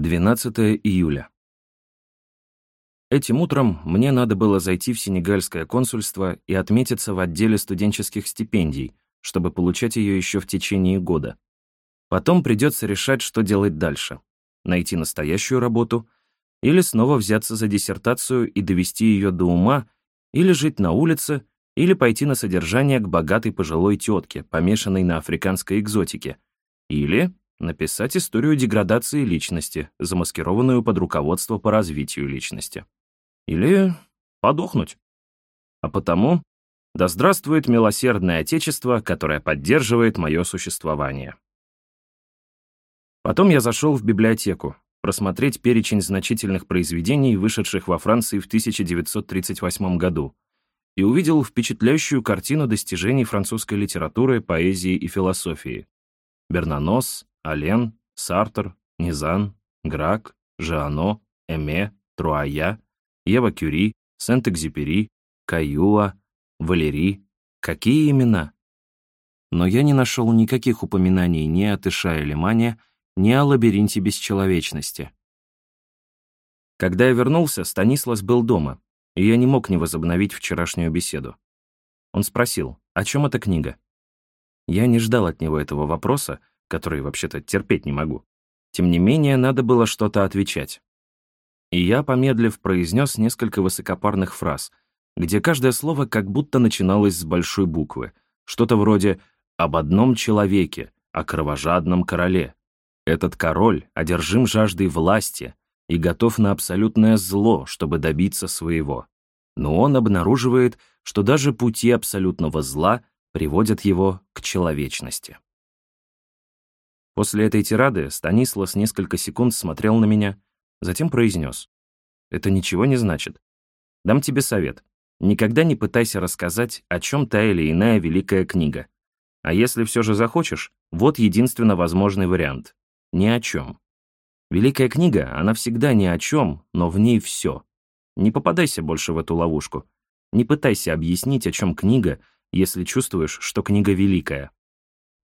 12 июля. Этим утром мне надо было зайти в сенегальское консульство и отметиться в отделе студенческих стипендий, чтобы получать ее еще в течение года. Потом придется решать, что делать дальше. Найти настоящую работу или снова взяться за диссертацию и довести ее до ума, или жить на улице, или пойти на содержание к богатой пожилой тетке, помешанной на африканской экзотике, или написать историю деградации личности, замаскированную под руководство по развитию личности. Или подохнуть. А потому, да здравствует милосердное Отечество, которое поддерживает мое существование. Потом я зашел в библиотеку, просмотреть перечень значительных произведений, вышедших во Франции в 1938 году, и увидел впечатляющую картину достижений французской литературы, поэзии и философии. Бернанос, Ален, Сартер, Низан, Грак, Жано, Эме, Труая, Ева Кюри, Сент-Экзюпери, Каюа, Валери. Какие имена? Но я не нашел никаких упоминаний ни о Тыша или Мане, ни о лабиринте бесчеловечности. Когда я вернулся, Станислас был дома, и я не мог не возобновить вчерашнюю беседу. Он спросил, о чем эта книга? Я не ждал от него этого вопроса, который вообще-то терпеть не могу. Тем не менее, надо было что-то отвечать. И я, помедлив, произнес несколько высокопарных фраз, где каждое слово как будто начиналось с большой буквы, что-то вроде «об одном человеке», «о кровожадном короле». Этот король одержим жаждой власти и готов на абсолютное зло, чтобы добиться своего. Но он обнаруживает, что даже пути абсолютного зла приводят его к человечности. После этой тирады Станислас несколько секунд смотрел на меня, затем произнес. «Это ничего не значит. Дам тебе совет. Никогда не пытайся рассказать, о чем та или иная великая книга. А если все же захочешь, вот единственно возможный вариант. Ни о чем. Великая книга, она всегда ни о чем, но в ней все. Не попадайся больше в эту ловушку. Не пытайся объяснить, о чем книга, если чувствуешь, что книга великая.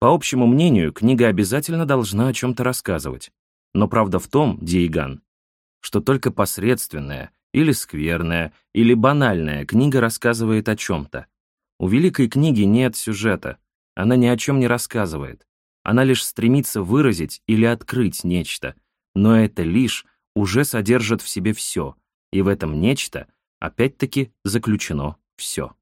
По общему мнению, книга обязательно должна о чем-то рассказывать. Но правда в том, Диеган, что только посредственная, или скверная, или банальная книга рассказывает о чем-то. У великой книги нет сюжета, она ни о чем не рассказывает. Она лишь стремится выразить или открыть нечто, но это лишь уже содержит в себе все, и в этом нечто опять-таки заключено все.